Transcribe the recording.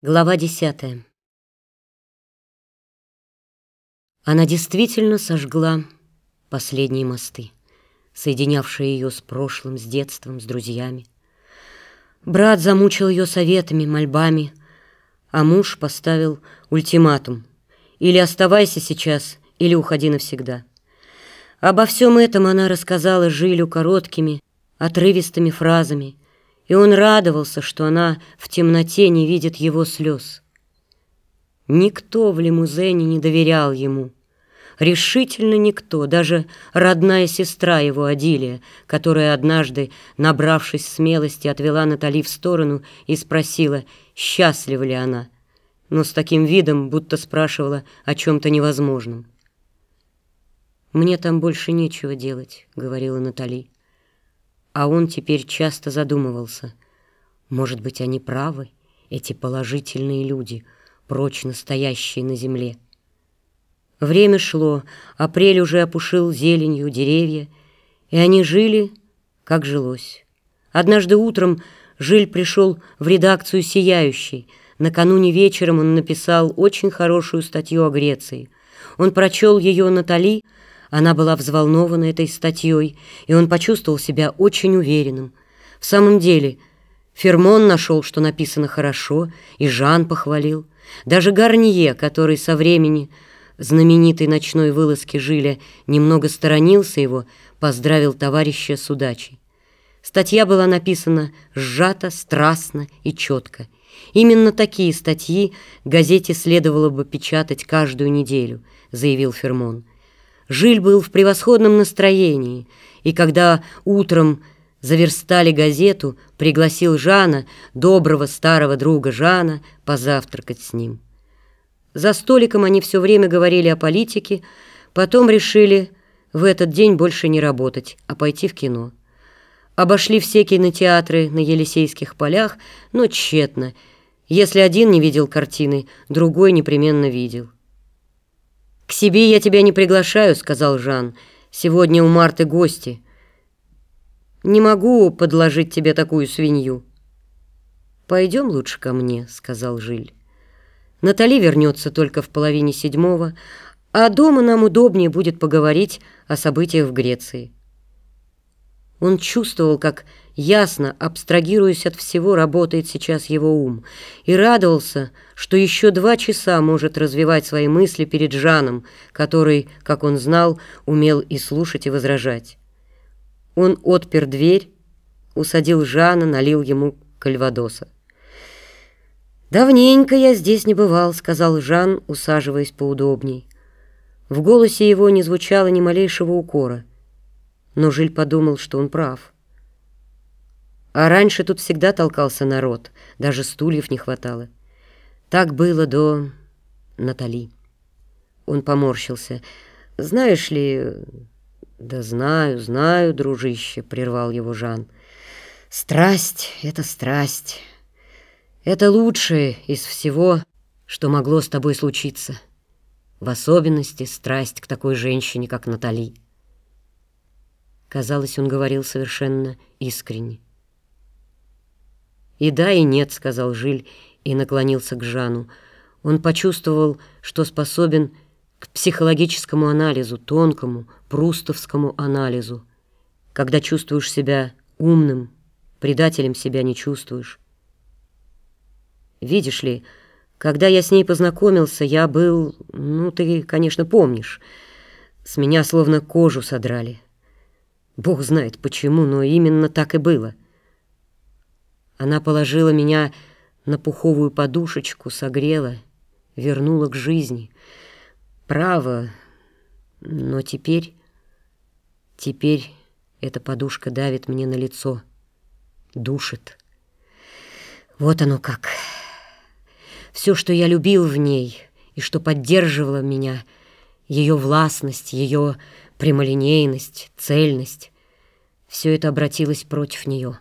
Глава десятая. Она действительно сожгла последние мосты, соединявшие ее с прошлым, с детством, с друзьями. Брат замучил ее советами, мольбами, а муж поставил ультиматум. Или оставайся сейчас, или уходи навсегда. Обо всем этом она рассказала Жилю короткими, отрывистыми фразами — и он радовался, что она в темноте не видит его слез. Никто в лимузене не доверял ему. Решительно никто, даже родная сестра его, Адилия, которая однажды, набравшись смелости, отвела Натали в сторону и спросила, счастлива ли она, но с таким видом, будто спрашивала о чем-то невозможном. «Мне там больше нечего делать», — говорила Натали. А он теперь часто задумывался. Может быть, они правы, эти положительные люди, прочно стоящие на земле. Время шло, апрель уже опушил зеленью деревья, и они жили, как жилось. Однажды утром Жиль пришел в редакцию «Сияющий». Накануне вечером он написал очень хорошую статью о Греции. Он прочел ее Натали, она была взволнована этой статьей, и он почувствовал себя очень уверенным. В самом деле, Фермон нашел, что написано хорошо, и Жан похвалил. Даже Гарнье, который со времени знаменитой ночной вылазки Жиля немного сторонился его, поздравил товарища с удачей. Статья была написана сжато, страстно и четко. Именно такие статьи газете следовало бы печатать каждую неделю, заявил Фермон. Жиль был в превосходном настроении, и когда утром заверстали газету, пригласил Жана, доброго старого друга Жана, позавтракать с ним. За столиком они все время говорили о политике, потом решили в этот день больше не работать, а пойти в кино. Обошли все кинотеатры на Елисейских полях, но тщетно. Если один не видел картины, другой непременно видел. «К себе я тебя не приглашаю», — сказал Жан. «Сегодня у Марты гости. Не могу подложить тебе такую свинью». «Пойдем лучше ко мне», — сказал Жиль. «Натали вернется только в половине седьмого, а дома нам удобнее будет поговорить о событиях в Греции». Он чувствовал, как ясно, абстрагируясь от всего, работает сейчас его ум, и радовался, что еще два часа может развивать свои мысли перед Жаном, который, как он знал, умел и слушать, и возражать. Он отпер дверь, усадил Жана, налил ему кальвадоса. «Давненько я здесь не бывал», — сказал Жан, усаживаясь поудобней. В голосе его не звучало ни малейшего укора но Жиль подумал, что он прав. А раньше тут всегда толкался народ, даже стульев не хватало. Так было до Натали. Он поморщился. «Знаешь ли...» «Да знаю, знаю, дружище», — прервал его Жан. «Страсть — это страсть. Это лучшее из всего, что могло с тобой случиться. В особенности страсть к такой женщине, как Натали». Казалось, он говорил совершенно искренне. «И да, и нет», — сказал Жиль и наклонился к Жану. Он почувствовал, что способен к психологическому анализу, тонкому, прустовскому анализу. Когда чувствуешь себя умным, предателем себя не чувствуешь. Видишь ли, когда я с ней познакомился, я был, ну, ты, конечно, помнишь, с меня словно кожу содрали». Бог знает почему, но именно так и было. Она положила меня на пуховую подушечку, согрела, вернула к жизни. Право, но теперь... Теперь эта подушка давит мне на лицо, душит. Вот оно как. Все, что я любил в ней и что поддерживало меня, ее властность, ее прямолинейность, цельность — все это обратилось против нее.